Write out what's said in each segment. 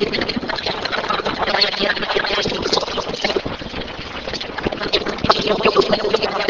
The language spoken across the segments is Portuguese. o que que é Thank you.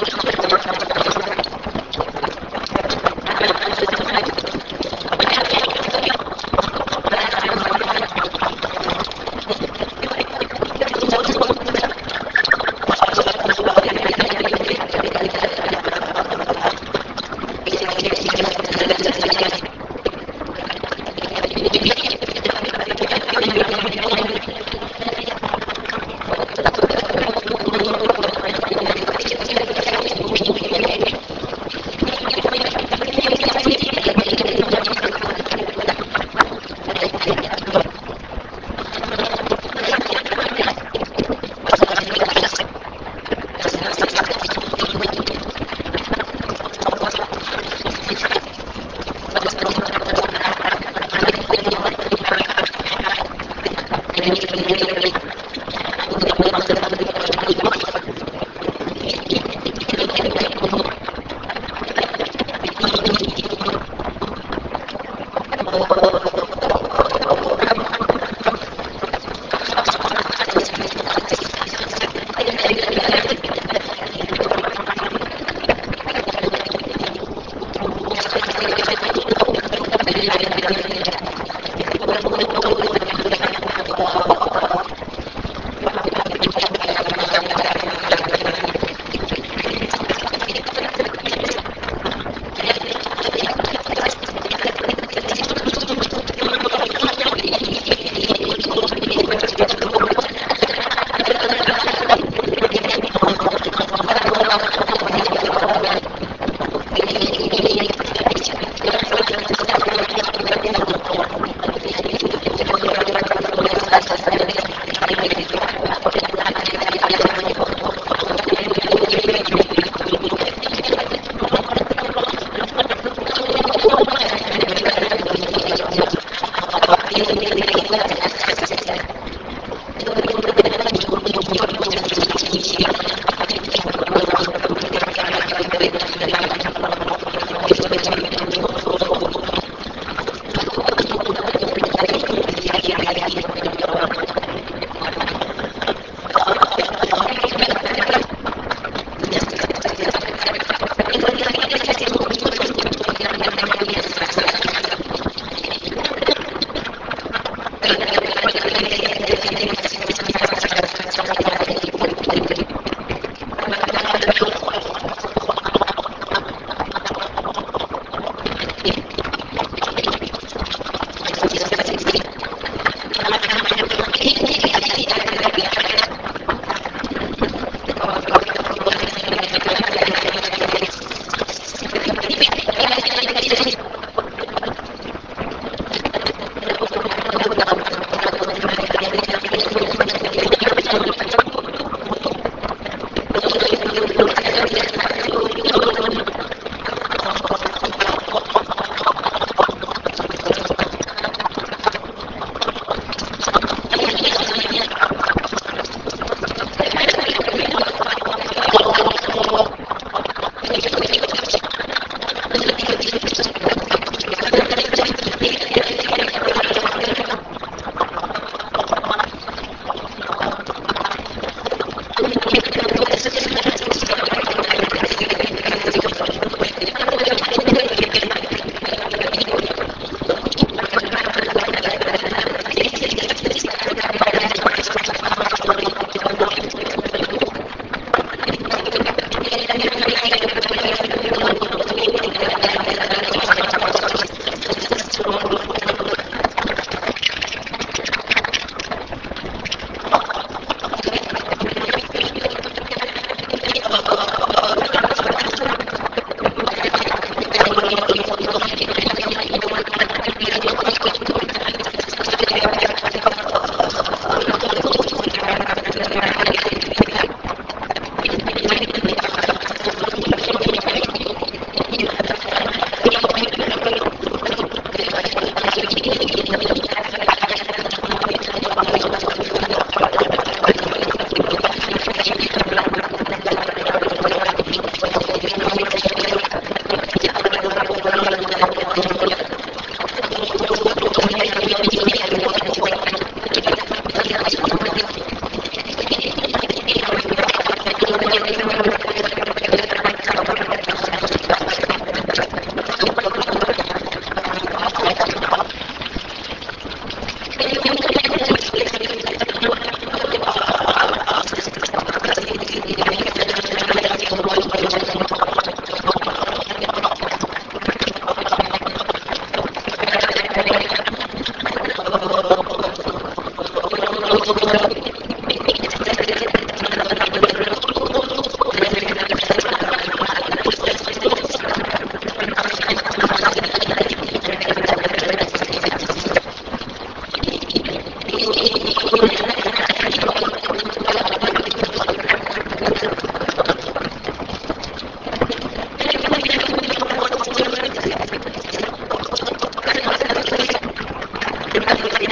¿Qué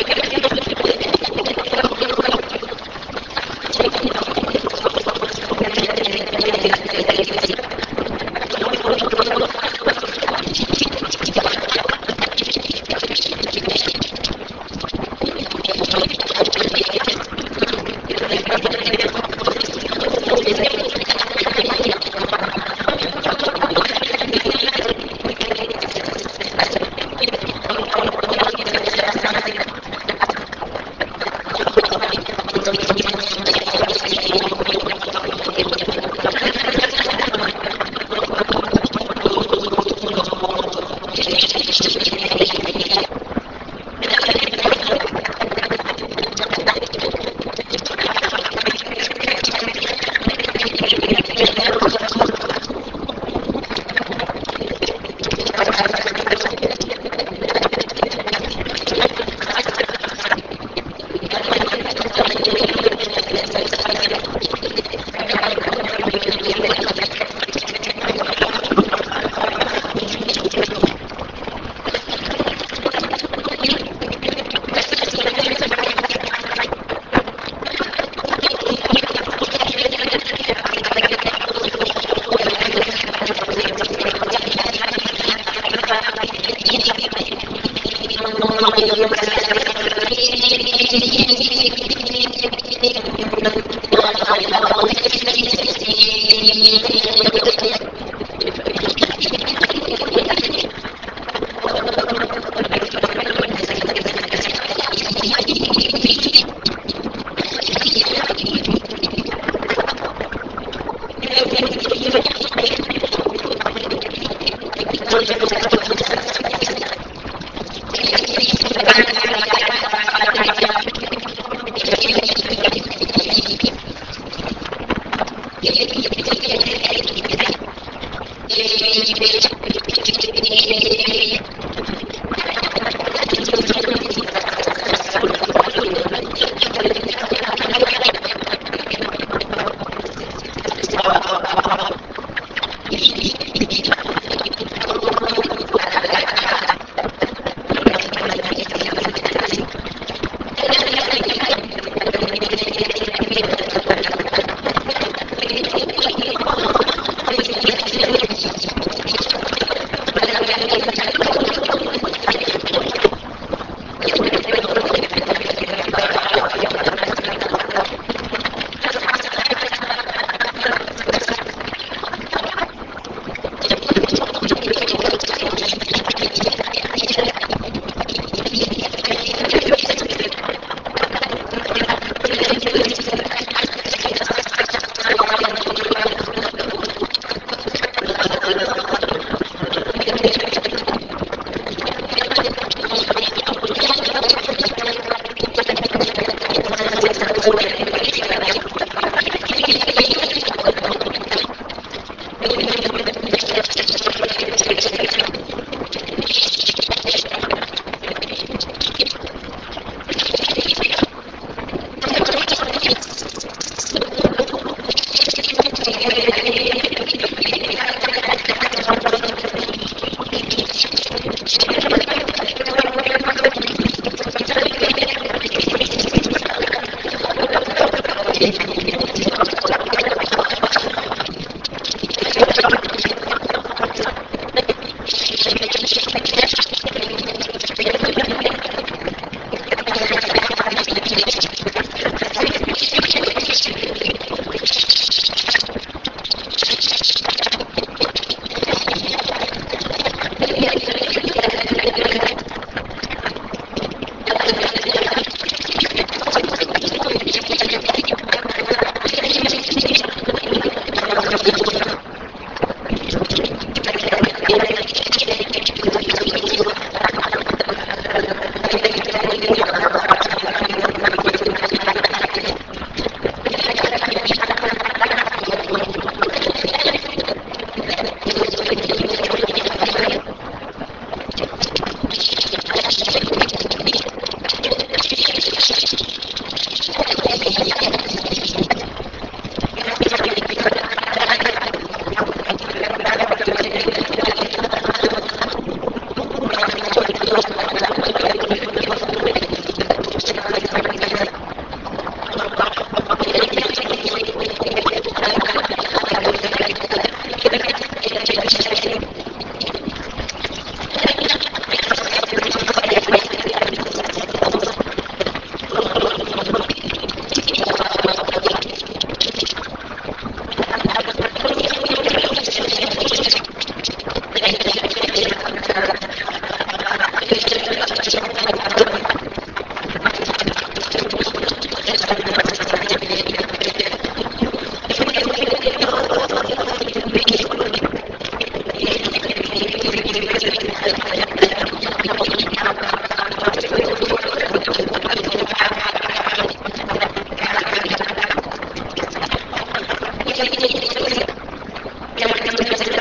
me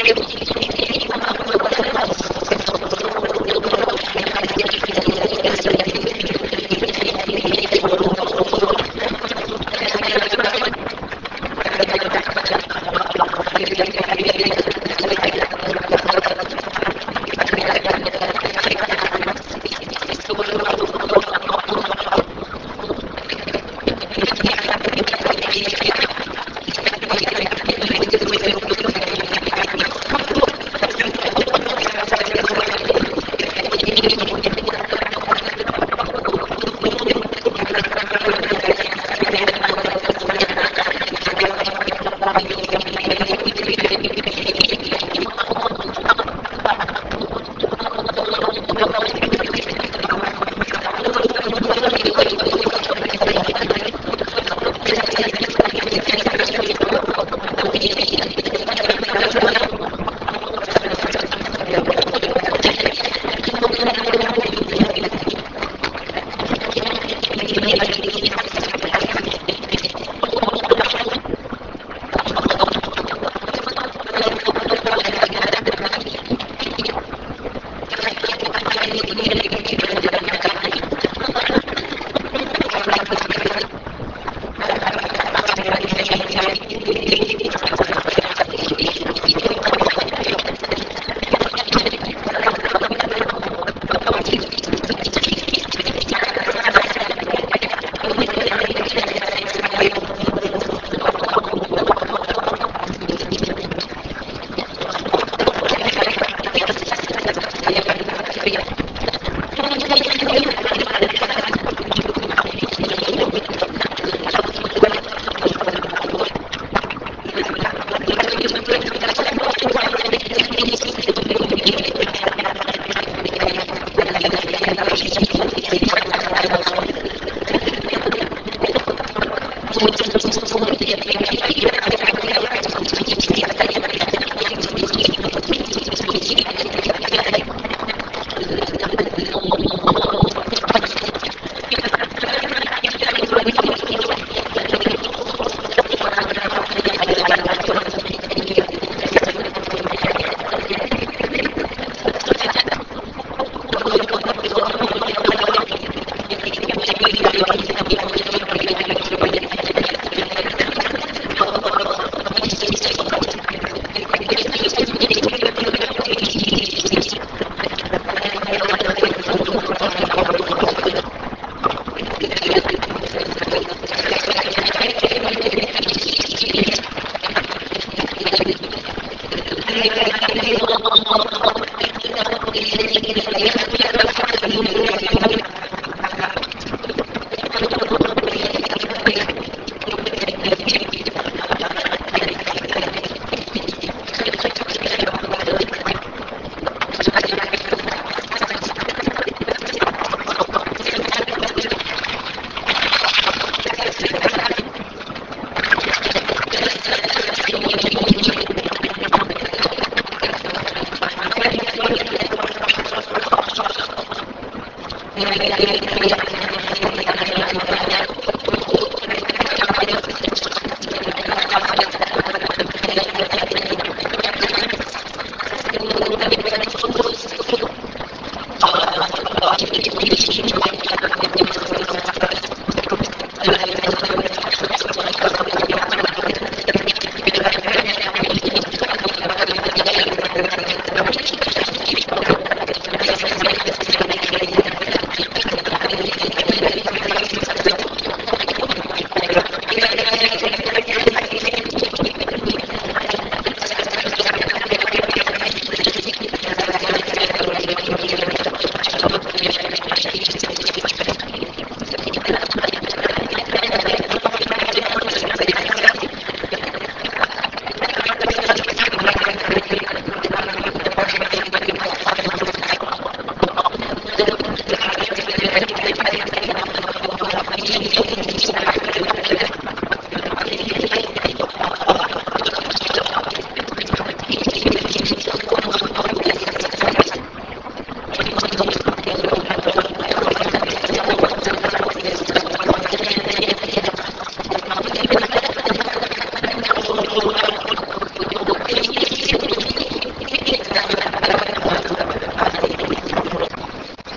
Gracias.